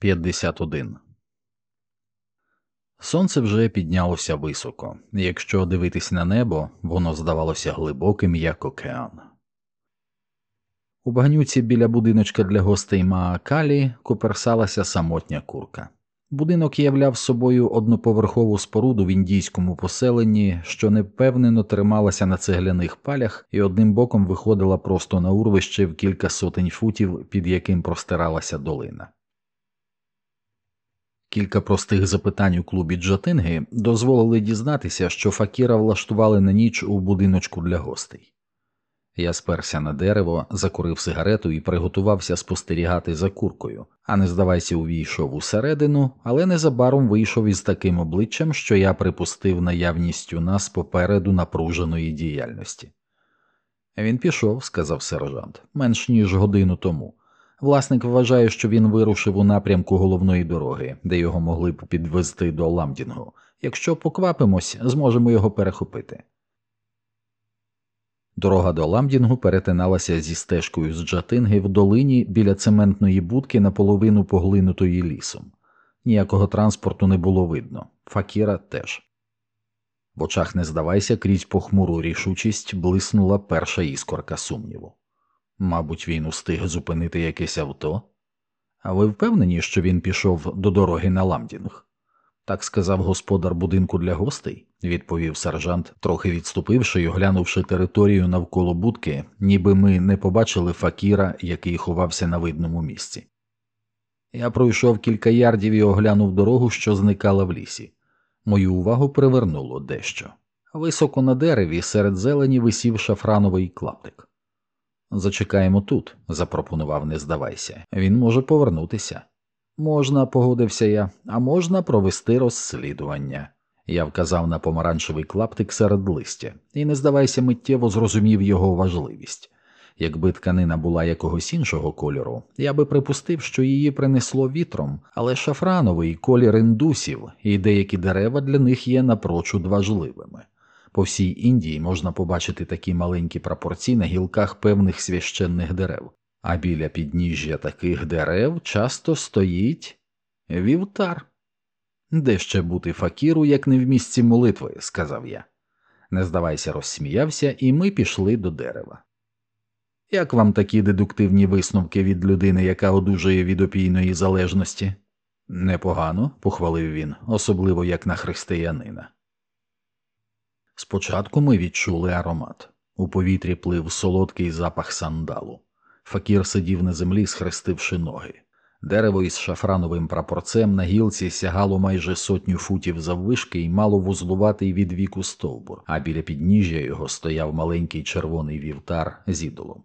51 Сонце вже піднялося високо, якщо дивитись на небо, воно здавалося глибоким, як океан. У багнюці біля будиночка для гостей Маакалі коперсалася самотня курка. Будинок являв собою одноповерхову споруду в індійському поселенні, що непевнено трималася на цегляних палях і одним боком виходила просто на урвище в кілька сотень футів, під яким простиралася долина. Кілька простих запитань у клубі Джатинги дозволили дізнатися, що Факіра влаштували на ніч у будиночку для гостей. Я сперся на дерево, закурив сигарету і приготувався спостерігати за куркою, а не здавайся, увійшов усередину, але незабаром вийшов із таким обличчям, що я припустив наявність у нас попереду напруженої діяльності. Він пішов, сказав сержант, менш ніж годину тому. Власник вважає, що він вирушив у напрямку головної дороги, де його могли б підвезти до ламдінгу. Якщо поквапимось, зможемо його перехопити. Дорога до ламдінгу перетиналася зі стежкою з Джатинги в долині біля цементної будки наполовину поглинутої лісом. Ніякого транспорту не було видно, факіра теж. В очах не здавайся, крізь похмуру рішучість блиснула перша іскорка сумніву. Мабуть, він устиг зупинити якесь авто. А ви впевнені, що він пішов до дороги на ламдінг? Так сказав господар будинку для гостей, відповів сержант, трохи відступивши і оглянувши територію навколо будки, ніби ми не побачили факіра, який ховався на видному місці. Я пройшов кілька ярдів і оглянув дорогу, що зникала в лісі. Мою увагу привернуло дещо. Високо на дереві серед зелені висів шафрановий клаптик. Зачекаємо тут, запропонував, не здавайся, він може повернутися. Можна, погодився я, а можна провести розслідування. Я вказав на помаранчевий клаптик серед листя, і, не здавайся, миттєво зрозумів його важливість. Якби тканина була якогось іншого кольору, я би припустив, що її принесло вітром, але шафрановий колір індусів, і деякі дерева для них є напрочуд важливими. По всій Індії можна побачити такі маленькі прапорці на гілках певних священних дерев, а біля підніжжя таких дерев часто стоїть вівтар. Де ще бути факіру, як не в місці молитви, сказав я. Не здавайся, розсміявся, і ми пішли до дерева. Як вам такі дедуктивні висновки від людини, яка одужує від опійної залежності? Непогано, похвалив він, особливо як на християнина. Спочатку ми відчули аромат. У повітрі плив солодкий запах сандалу. Факір сидів на землі, схрестивши ноги. Дерево із шафрановим прапорцем на гілці сягало майже сотню футів заввишки і мало вузлуватий від віку стовбур, а біля підніжжя його стояв маленький червоний вівтар з ідолом.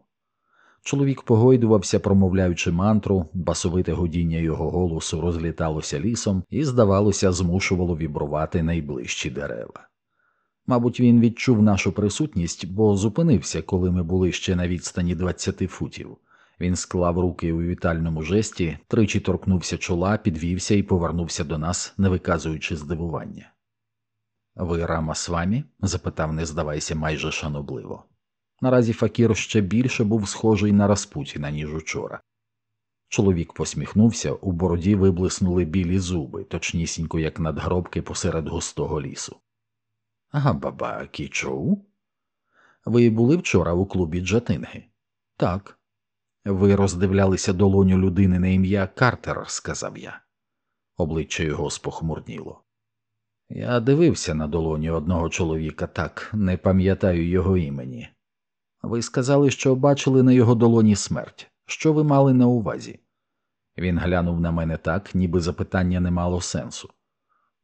Чоловік погойдувався, промовляючи мантру, басовите годіння його голосу розліталося лісом і, здавалося, змушувало вібрувати найближчі дерева. Мабуть, він відчув нашу присутність, бо зупинився, коли ми були ще на відстані 20 футів. Він склав руки у вітальному жесті, тричі торкнувся чола, підвівся і повернувся до нас, не виказуючи здивування. Ви Рамасвамі? запитав, не здавайся, майже шанобливо. Наразі Факір ще більше був схожий на Распутіна, ніж учора. Чоловік посміхнувся, у бороді виблиснули білі зуби, точнісінько, як надгробки посеред густого лісу. Ага, баба Кічоу? Ви були вчора у клубі Джатинги? Так. Ви роздивлялися долоню людини на ім'я Картер, сказав я. Обличчя його спохмурніло. Я дивився на долоні одного чоловіка так, не пам'ятаю його імені. Ви сказали, що бачили на його долоні смерть. Що ви мали на увазі? Він глянув на мене так, ніби запитання не мало сенсу.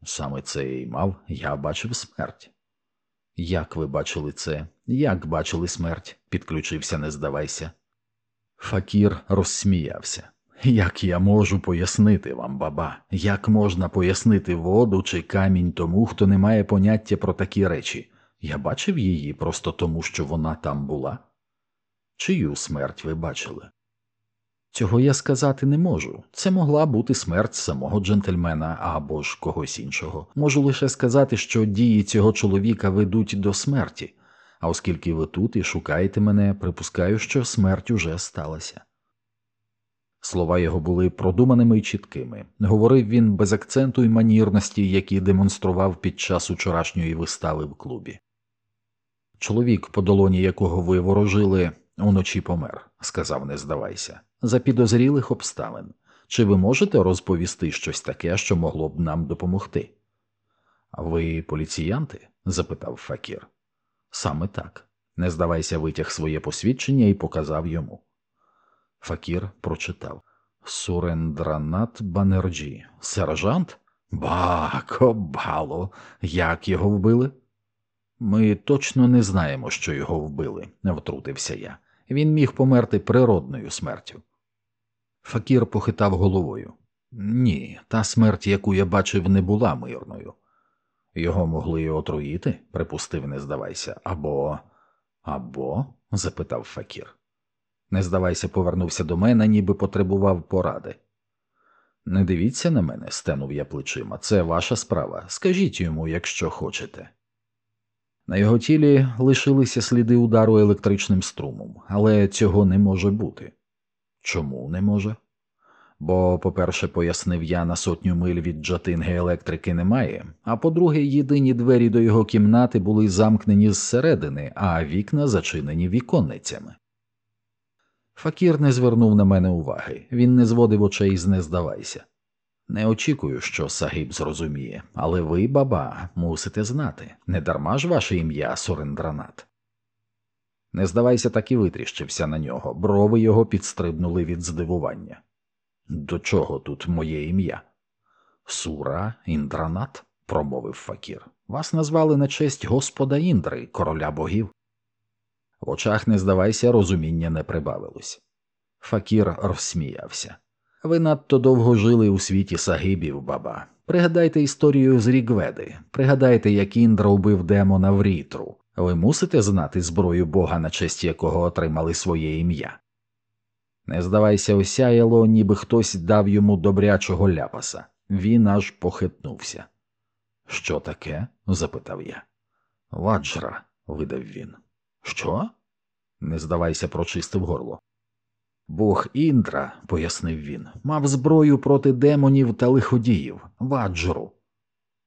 Саме це й мав, я бачив смерть. Як ви бачили це? Як бачили смерть? підключився, не здавайся. Факір розсміявся. Як я можу пояснити вам, баба, як можна пояснити воду чи камінь тому, хто не має поняття про такі речі? Я бачив її просто тому, що вона там була? Чию смерть ви бачили? Цього я сказати не можу. Це могла бути смерть самого джентльмена або ж когось іншого. Можу лише сказати, що дії цього чоловіка ведуть до смерті, а оскільки ви тут і шукаєте мене, припускаю, що смерть уже сталася. Слова його були продуманими і чіткими. Говорив він без акценту і манірності, які демонстрував під час учорашньої вистави в клубі. Чоловік, по долоні якого ви ворожили, уночі помер, сказав, не здавайся, за підозрілих обставин. Чи ви можете розповісти щось таке, що могло б нам допомогти? Ви поліціянти? запитав Факір. Саме так. Не здавайся, витяг своє посвідчення і показав йому. Факір прочитав Сурендранат Банерджі, сержант? Ба, кобало, як його вбили? Ми точно не знаємо, що його вбили, втрутився я. Він міг померти природною смертю. Факір похитав головою. Ні, та смерть, яку я бачив, не була мирною. Його могли отруїти, припустив, не здавайся, або. або? запитав Факір. Не здавайся, повернувся до мене, ніби потребував поради. Не дивіться на мене, стенув я плечима, це ваша справа. Скажіть йому, якщо хочете. На його тілі лишилися сліди удару електричним струмом, але цього не може бути. Чому не може? Бо, по-перше, пояснив я, на сотню миль від джатинги електрики немає, а по-друге, єдині двері до його кімнати були замкнені зсередини, а вікна зачинені віконницями. Факір не звернув на мене уваги, він не зводив очей з не здавайся. Не очікую, що Сагіб зрозуміє, але ви, баба, мусите знати не дарма ж ваше ім'я Сурендранат. Не здавайся, так і витріщився на нього, брови його підстрибнули від здивування. До чого тут моє ім'я? Сура Індранат, промовив Факір. Вас назвали на честь Господа Індри, короля богів. В очах, не здавайся, розуміння не прибавилось. Факір розсміявся. Ви надто довго жили у світі сагибів, баба. Пригадайте історію з Рігведи, пригадайте, як Індра убив демона Врітру. Ви мусите знати зброю бога, на честь якого отримали своє ім'я. Не здавайся, осяяло, ніби хтось дав йому добрячого ляпаса. Він аж похитнувся. Що таке? запитав я. Ваджра, видав він. Що? Не здавайся, прочистив горло. Бог Індра, пояснив він, мав зброю проти демонів та лиходіїв, ваджру.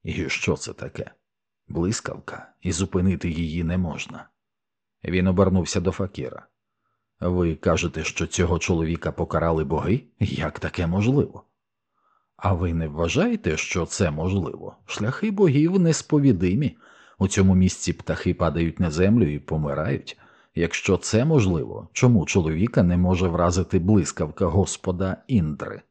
І що це таке? Блискавка, і зупинити її не можна. Він обернувся до Факіра. Ви кажете, що цього чоловіка покарали боги? Як таке можливо? А ви не вважаєте, що це можливо? Шляхи богів несповідимі. У цьому місці птахи падають на землю і помирають. Якщо це можливо, чому чоловіка не може вразити блискавка господа Індри?